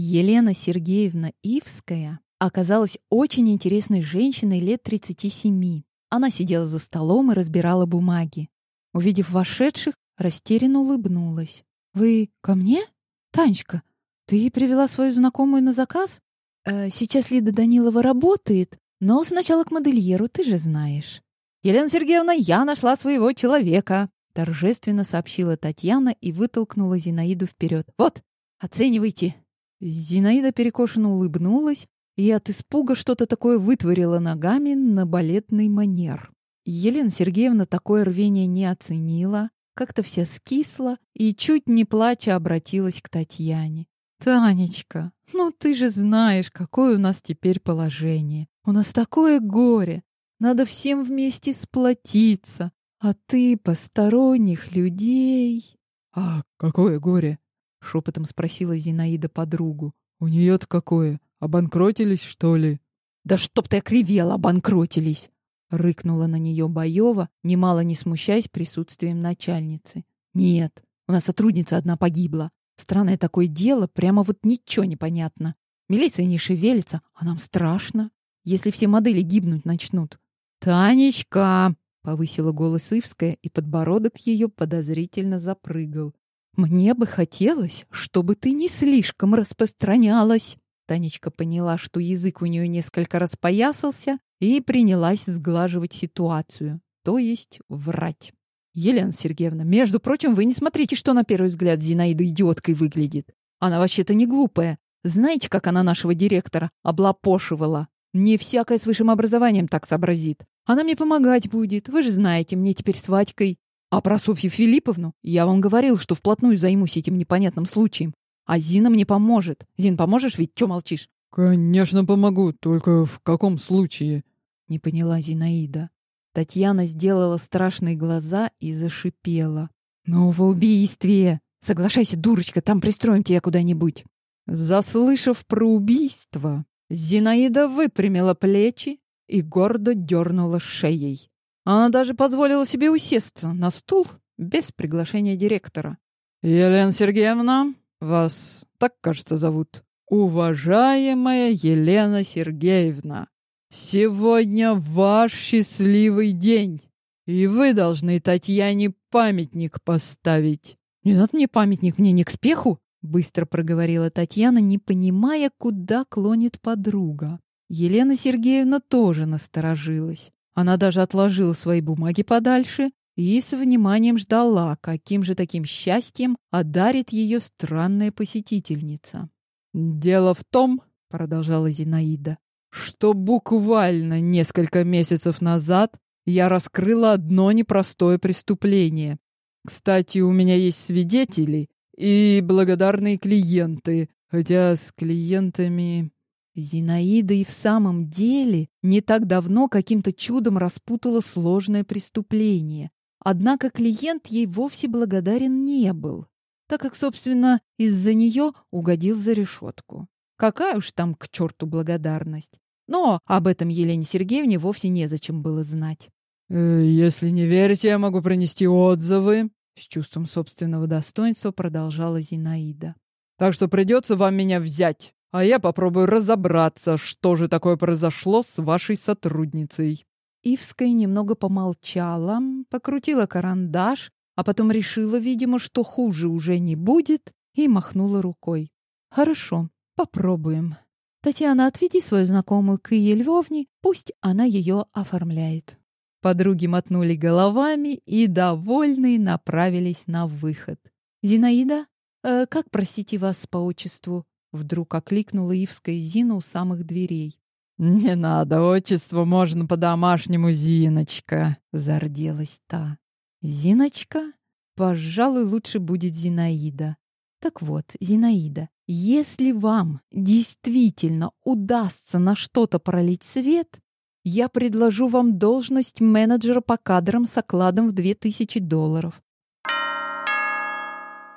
Елена Сергеевна Ивская оказалась очень интересной женщиной лет 37. Она сидела за столом и разбирала бумаги. Увидев вошедших, растерянно улыбнулась. «Вы ко мне? Танечка, ты привела свою знакомую на заказ? Э, сейчас Лида Данилова работает, но сначала к модельеру, ты же знаешь». «Елена Сергеевна, я нашла своего человека!» торжественно сообщила Татьяна и вытолкнула Зинаиду вперед. «Вот, оценивайте!» Зинаида перекошенно улыбнулась и от испуга что-то такое вытворила ногами на балетный манер. Елена Сергеевна такое рвение не оценила, как-то вся скисла и, чуть не плача, обратилась к Татьяне. «Танечка, ну ты же знаешь, какое у нас теперь положение. У нас такое горе. Надо всем вместе сплотиться. А ты посторонних людей...» «А какое горе?» — шепотом спросила Зинаида подругу. «У нее-то какое? Обанкротились, что ли?» «Да чтоб ты окривела, обанкротились!» Рыкнула на нее Боева, немало не смущаясь присутствием начальницы. «Нет, у нас сотрудница одна погибла. Странное такое дело, прямо вот ничего не понятно. Милиция не шевелится, а нам страшно, если все модели гибнуть начнут». «Танечка!» — повысила голос Ивская, и подбородок ее подозрительно запрыгал. «Мне бы хотелось, чтобы ты не слишком распространялась». Танечка поняла, что язык у нее несколько раз поясался, и принялась сглаживать ситуацию, то есть врать. «Елена Сергеевна, между прочим, вы не смотрите, что на первый взгляд Зинаида идиоткой выглядит. Она вообще-то не глупая. Знаете, как она нашего директора облапошивала? Не всякое с высшим образованием так сообразит. Она мне помогать будет, вы же знаете, мне теперь с Вадькой. А про Софью Филипповну я вам говорил, что вплотную займусь этим непонятным случаем. А Зина мне поможет. Зин, поможешь ведь? Чё молчишь? «Конечно помогу, только в каком случае?» Не поняла Зинаида. Татьяна сделала страшные глаза и зашипела. «Ну, в убийстве! Соглашайся, дурочка, там пристроим тебя куда-нибудь!» Заслышав про убийство, Зинаида выпрямила плечи и гордо дернула шеей. Она даже позволила себе усесться на стул без приглашения директора. «Елена Сергеевна, вас так, кажется, зовут?» Уважаемая Елена Сергеевна, сегодня ваш счастливый день, и вы должны Татьяне памятник поставить. Не надо мне памятник, мне не к спеху, быстро проговорила Татьяна, не понимая, куда клонит подруга. Елена Сергеевна тоже насторожилась. Она даже отложила свои бумаги подальше и с вниманием ждала, каким же таким счастьем одарит ее странная посетительница. «Дело в том, — продолжала Зинаида, — что буквально несколько месяцев назад я раскрыла одно непростое преступление. Кстати, у меня есть свидетели и благодарные клиенты, хотя с клиентами...» Зинаида и в самом деле не так давно каким-то чудом распутала сложное преступление. Однако клиент ей вовсе благодарен не был так как, собственно, из-за нее угодил за решетку. Какая уж там к черту благодарность. Но об этом Елене Сергеевне вовсе незачем было знать. «Э, «Если не верите, я могу принести отзывы», — с чувством собственного достоинства продолжала Зинаида. «Так что придется вам меня взять, а я попробую разобраться, что же такое произошло с вашей сотрудницей». Ивская немного помолчала, покрутила карандаш а потом решила, видимо, что хуже уже не будет, и махнула рукой. «Хорошо, попробуем. Татьяна, отведи свою знакомую к Ие Львовне, пусть она ее оформляет». Подруги мотнули головами и, довольные, направились на выход. «Зинаида, э, как, простите вас по отчеству?» Вдруг окликнула Ивская Зина у самых дверей. «Не надо, отчество можно по-домашнему, Зиночка», — зарделась та. Зиночка? Пожалуй, лучше будет Зинаида. Так вот, Зинаида, если вам действительно удастся на что-то пролить свет, я предложу вам должность менеджера по кадрам с окладом в 2000 долларов.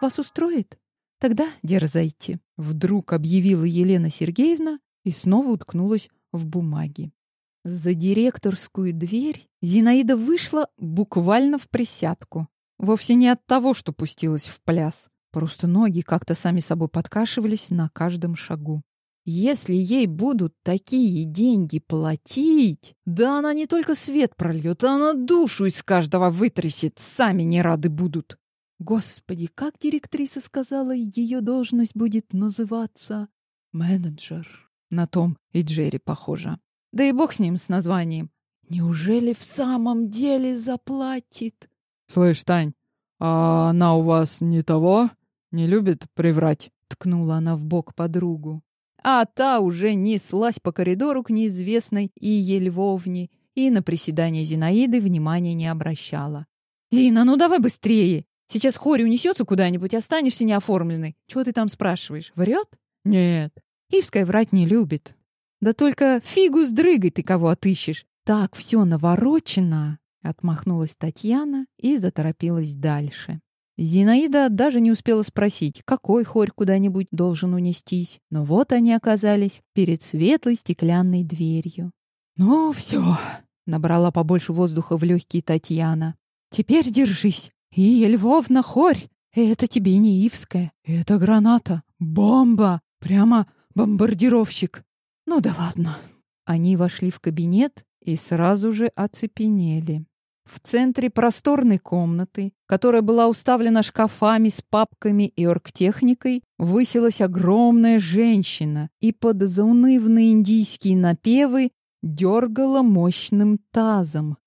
Вас устроит? Тогда дерзайте. Вдруг объявила Елена Сергеевна и снова уткнулась в бумаги. За директорскую дверь Зинаида вышла буквально в присядку. Вовсе не от того, что пустилась в пляс. Просто ноги как-то сами собой подкашивались на каждом шагу. Если ей будут такие деньги платить, да она не только свет прольет, а она душу из каждого вытрясет, сами не рады будут. Господи, как директриса сказала, ее должность будет называться менеджер. На том и Джерри похоже. Да и бог с ним, с названием. Неужели в самом деле заплатит? Слышь, Тань, а она у вас не того? Не любит приврать? Ткнула она в бок подругу а та уже неслась по коридору к неизвестной Ие Львовне и на приседание Зинаиды внимания не обращала. «Зина, ну давай быстрее! Сейчас Хори унесется куда-нибудь, останешься неоформленной. Чего ты там спрашиваешь? Врет?» «Нет». Ивская врать не любит. «Да только фигу с дрыгой ты кого отыщешь. Так все наворочено!» Отмахнулась Татьяна и заторопилась дальше. Зинаида даже не успела спросить, какой хорь куда-нибудь должен унестись. Но вот они оказались перед светлой стеклянной дверью. «Ну все!» — набрала побольше воздуха в легкие Татьяна. «Теперь держись! И Львовна хорь! Это тебе не Ивская, это граната, бомба, прямо бомбардировщик. Ну да ладно». Они вошли в кабинет и сразу же оцепенели. В центре просторной комнаты, которая была уставлена шкафами с папками и оргтехникой, высилась огромная женщина и под заунывные индийские напевы дергала мощным тазом.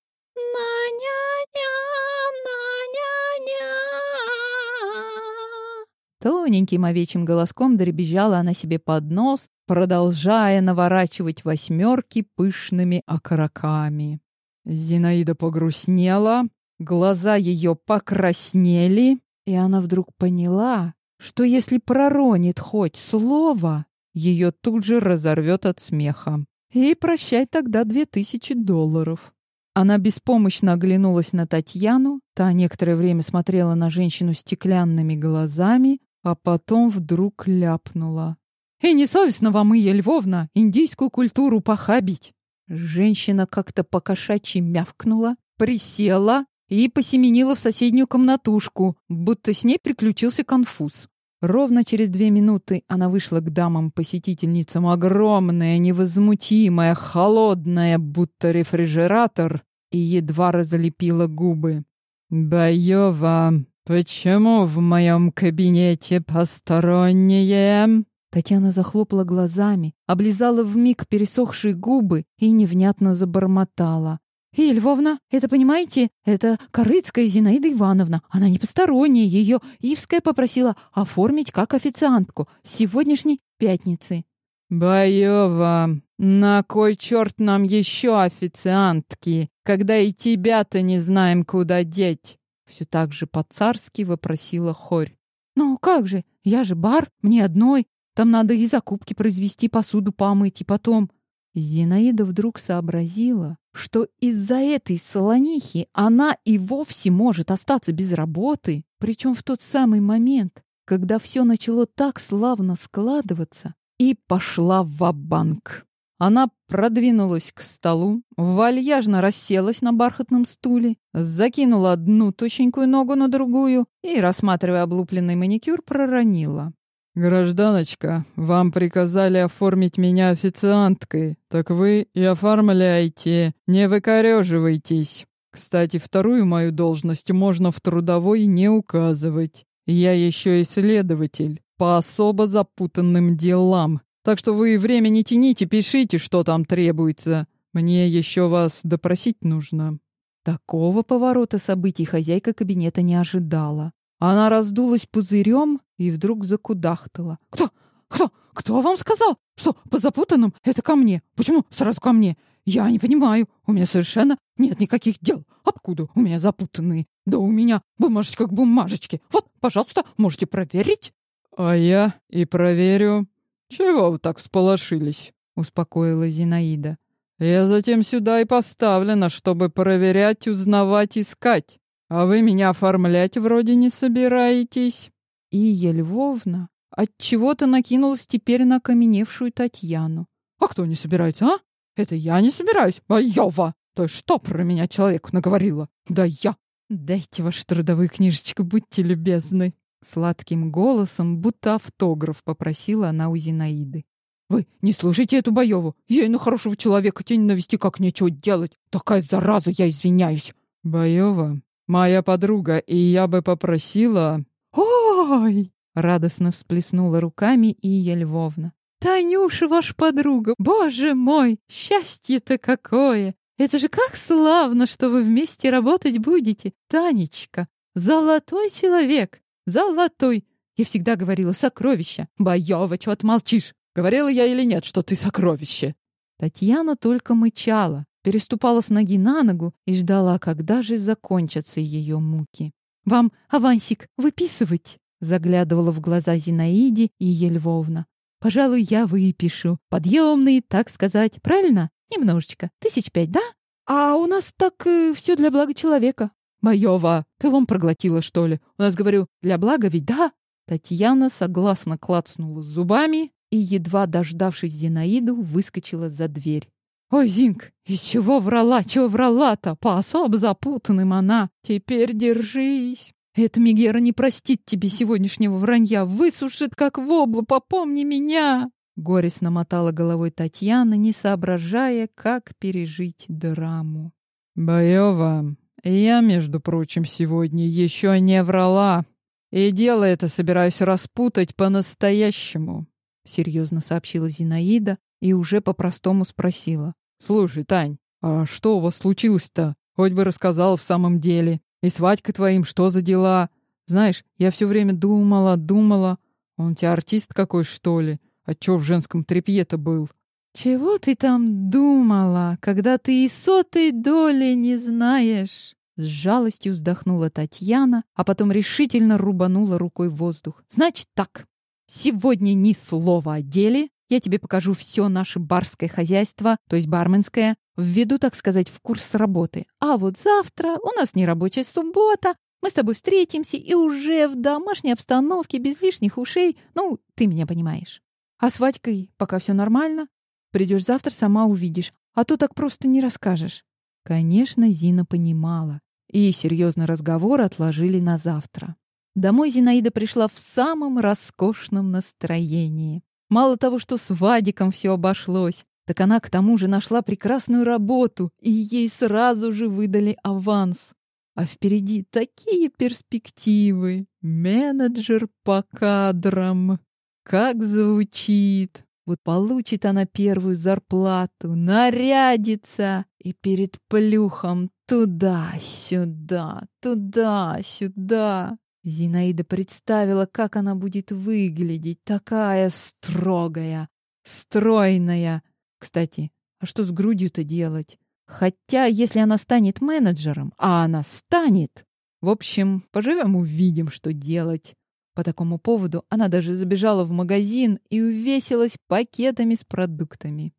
Тоненьким овечьим голоском дребезжала она себе под нос, продолжая наворачивать восьмерки пышными окороками. Зинаида погрустнела, глаза ее покраснели, и она вдруг поняла, что если проронит хоть слово, ее тут же разорвет от смеха. И прощай тогда две тысячи долларов. Она беспомощно оглянулась на Татьяну, та некоторое время смотрела на женщину стеклянными глазами, а потом вдруг ляпнула. «И несовестно вам, Ия Львовна, индийскую культуру похабить!» Женщина как-то покошачьи мявкнула, присела и посеменила в соседнюю комнатушку, будто с ней приключился конфуз. Ровно через две минуты она вышла к дамам-посетительницам, огромная, невозмутимая, холодная, будто рефрижератор, и едва разлепила губы. «Боева, почему в моем кабинете посторонние?» Татьяна захлопала глазами, облизала вмиг пересохшие губы и невнятно забормотала. «И, Львовна, это, понимаете, это Корыцкая Зинаида Ивановна. Она не посторонняя, ее Ивская попросила оформить как официантку с сегодняшней пятницы». «Боева, на кой черт нам еще официантки, когда и тебя-то не знаем, куда деть?» Все так же по-царски вопросила Хорь. «Ну как же, я же бар, мне одной, там надо и закупки произвести, посуду помыть, и потом... Зинаида вдруг сообразила, что из-за этой солонихи она и вовсе может остаться без работы, причем в тот самый момент, когда все начало так славно складываться, и пошла в банк Она продвинулась к столу, вальяжно расселась на бархатном стуле, закинула одну точенькую ногу на другую и, рассматривая облупленный маникюр, проронила. «Гражданочка, вам приказали оформить меня официанткой, так вы и оформляйте, не выкореживайтесь. Кстати, вторую мою должность можно в трудовой не указывать. Я еще исследователь по особо запутанным делам, так что вы время не тяните, пишите, что там требуется. Мне еще вас допросить нужно». Такого поворота событий хозяйка кабинета не ожидала. Она раздулась пузырем и вдруг закудахтала. «Кто? Кто? Кто вам сказал, что по запутанным это ко мне? Почему сразу ко мне? Я не понимаю. У меня совершенно нет никаких дел. Откуда у меня запутанные? Да у меня бумажечка как бумажечки. Вот, пожалуйста, можете проверить». «А я и проверю. Чего вы так всполошились?» — успокоила Зинаида. «Я затем сюда и поставлена, чтобы проверять, узнавать, искать. А вы меня оформлять вроде не собираетесь. Ия Львовна отчего-то накинулась теперь на окаменевшую Татьяну. А кто не собирается, а? Это я не собираюсь, а Йова. То что про меня человек наговорила? Да я. Дайте вашу трудовую книжечку, будьте любезны. Сладким голосом, будто автограф, попросила она у Зинаиды. «Вы не слушайте эту Боеву. Ей на хорошего человека тень навести как нечего делать. Такая зараза, я извиняюсь». «Боева, моя подруга, и я бы попросила...» «Ой!» — радостно всплеснула руками Ия Львовна. «Танюша, ваша подруга! Боже мой! Счастье-то какое! Это же как славно, что вы вместе работать будете! Танечка, золотой человек! Золотой! Я всегда говорила сокровища! Боева, чего ты молчишь? Говорила я или нет, что ты сокровище?» Татьяна только мычала, переступала с ноги на ногу и ждала, когда же закончатся ее муки. «Вам авансик выписывать?» Заглядывала в глаза Зинаиде и Ельвовна. «Пожалуй, я выпишу. Подъемный, так сказать. Правильно? Немножечко. Тысяч пять, да? А у нас так э, все для блага человека. Боева, ты лом проглотила, что ли? У нас, говорю, для блага ведь, да?» Татьяна согласно клацнула зубами и, едва дождавшись Зинаиду, выскочила за дверь. «Ой, Зинк, из чего врала, чего врала-то? По особо запутанным она. Теперь держись. Эта Мегера не простит тебе сегодняшнего вранья, высушит, как воблу, попомни меня!» Горестно мотала головой Татьяна, не соображая, как пережить драму. «Боева, я, между прочим, сегодня еще не врала. И дело это собираюсь распутать по-настоящему», — серьезно сообщила Зинаида и уже по-простому спросила. «Слушай, Тань, а что у вас случилось-то? Хоть бы рассказала в самом деле. И с Вадькой твоим что за дела? Знаешь, я все время думала, думала. Он у тебя артист какой, что ли? А чё в женском тряпье-то был? Чего ты там думала, когда ты и сотой доли не знаешь? С жалостью вздохнула Татьяна, а потом решительно рубанула рукой в воздух. Значит так, сегодня ни слова о деле. Я тебе покажу все наше барское хозяйство, то есть барменское, введу, так сказать, в курс работы. А вот завтра у нас не рабочая суббота, мы с тобой встретимся и уже в домашней обстановке, без лишних ушей, ну, ты меня понимаешь. А с Вадькой пока все нормально. Придешь завтра, сама увидишь. А то так просто не расскажешь. Конечно, Зина понимала. И серьезный разговор отложили на завтра. Домой Зинаида пришла в самом роскошном настроении. Мало того, что с Вадиком все обошлось, так она к тому же нашла прекрасную работу, и ей сразу же выдали аванс. А впереди такие перспективы. Менеджер по кадрам. Как звучит! Вот получит она первую зарплату, нарядится и перед плюхом туда-сюда, туда-сюда. Зинаида представила, как она будет выглядеть, такая строгая, стройная. Кстати, а что с грудью-то делать? Хотя, если она станет менеджером, а она станет... В общем, поживем увидим, что делать. По такому поводу она даже забежала в магазин и увесилась пакетами с продуктами.